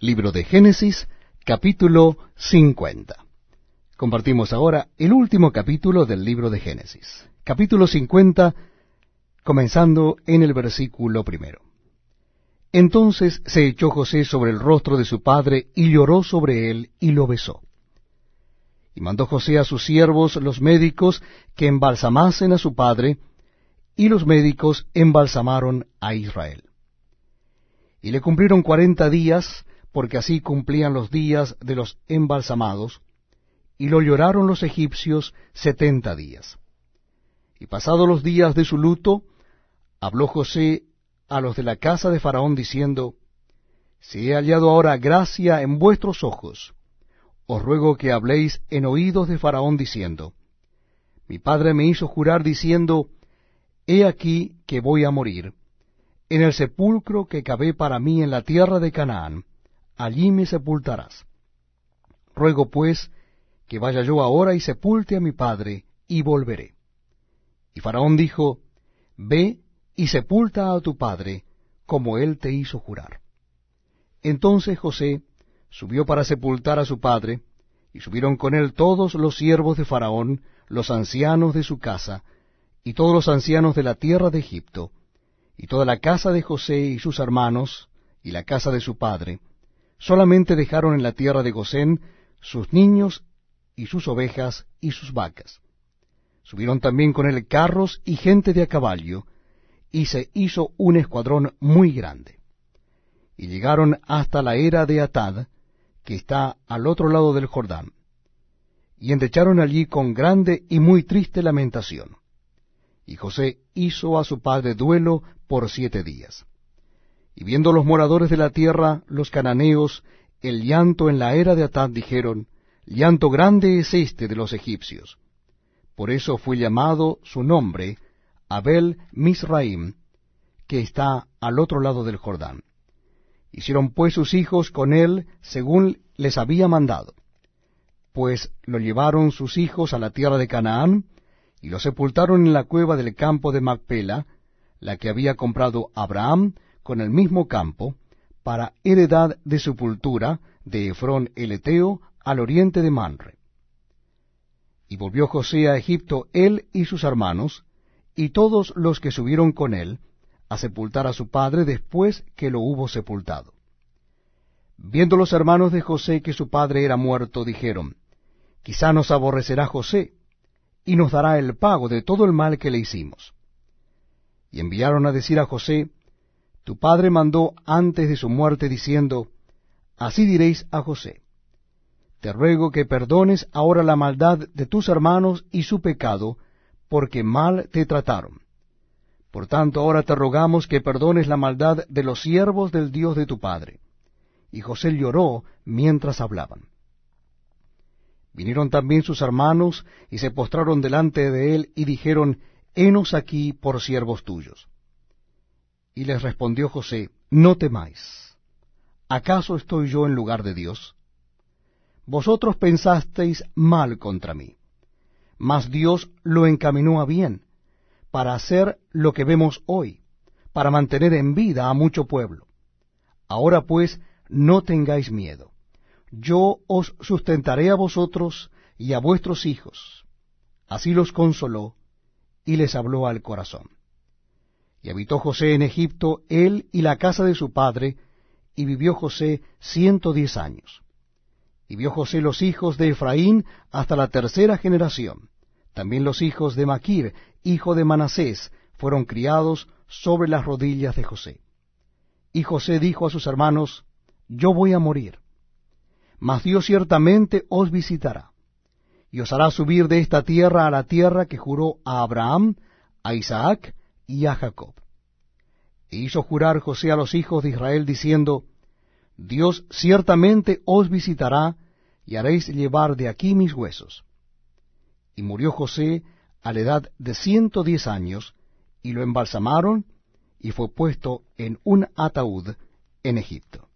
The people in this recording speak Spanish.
Libro de Génesis, capítulo 50. Compartimos ahora el último capítulo del libro de Génesis. Capítulo 50, comenzando en el versículo primero. Entonces se echó José sobre el rostro de su padre y lloró sobre él y lo besó. Y mandó José a sus siervos los médicos que embalsamasen a su padre, y los médicos embalsamaron a Israel. Y le cumplieron cuarenta días, porque así cumplían los días de los embalsamados, y lo lloraron los egipcios setenta días. Y pasados los días de su luto, habló José a los de la casa de Faraón diciendo, Si he hallado ahora gracia en vuestros ojos, os ruego que habléis en oídos de Faraón diciendo, Mi padre me hizo jurar diciendo, He aquí que voy a morir, en el sepulcro que cavé para mí en la tierra de Canaán, allí me sepultarás. Ruego pues que vaya yo ahora y sepulte a mi padre, y volveré. Y Faraón dijo, Ve y sepulta a tu padre, como él te hizo jurar. Entonces José subió para sepultar a su padre, y subieron con él todos los siervos de Faraón, los ancianos de su casa, y todos los ancianos de la tierra de Egipto, y toda la casa de José y sus hermanos, y la casa de su padre, Solamente dejaron en la tierra de Gosén sus niños y sus ovejas y sus vacas. Subieron también con él carros y gente de a caballo, y se hizo un escuadrón muy grande. Y llegaron hasta la era de Atad, que está al otro lado del Jordán, y endecharon allí con grande y muy triste lamentación. Y José hizo a su padre duelo por siete días. Y viendo los moradores de la tierra, los cananeos, el llanto en la era de Atad, dijeron, Llanto grande es este de los egipcios. Por eso fue llamado su nombre Abel Misraim, que está al otro lado del Jordán. Hicieron pues sus hijos con él según les había mandado. Pues lo llevaron sus hijos a la tierra de Canaán, y lo sepultaron en la cueva del campo de Macpela, la que había comprado Abraham con el mismo campo, para heredad de sepultura de Efrón el Eteo al oriente de Manre. Y volvió José a Egipto él y sus hermanos, y todos los que subieron con él, a sepultar a su padre después que lo hubo sepultado. Viendo los hermanos de José que su padre era muerto, dijeron, Quizá nos aborrecerá José, y nos dará el pago de todo el mal que le hicimos. Y enviaron a decir a José, tu padre mandó antes de su muerte diciendo, Así diréis a José, Te ruego que perdones ahora la maldad de tus hermanos y su pecado, porque mal te trataron. Por tanto, ahora te rogamos que perdones la maldad de los siervos del Dios de tu padre. Y José lloró mientras hablaban. Vinieron también sus hermanos y se postraron delante de él y dijeron, Henos aquí por siervos tuyos. Y les respondió José, No temáis. ¿Acaso estoy yo en lugar de Dios? Vosotros pensasteis mal contra mí, mas Dios lo encaminó a bien, para hacer lo que vemos hoy, para mantener en vida a mucho pueblo. Ahora pues, no tengáis miedo. Yo os sustentaré a vosotros y a vuestros hijos. Así los consoló y les habló al corazón. Habitó José en Egipto, él y la casa de su padre, y vivió José ciento diez años. Y vio José los hijos de Efraín hasta la tercera generación. También los hijos de Maquir, hijo de Manasés, fueron criados sobre las rodillas de José. Y José dijo a sus hermanos, Yo voy a morir, mas Dios ciertamente os visitará, y os hará subir de esta tierra a la tierra que juró a Abraham, a Isaac y a Jacob. E hizo jurar José a los hijos de Israel diciendo, Dios ciertamente os visitará y haréis llevar de aquí mis huesos. Y murió José a la edad de ciento diez años, y lo embalsamaron, y fue puesto en un ataúd en Egipto.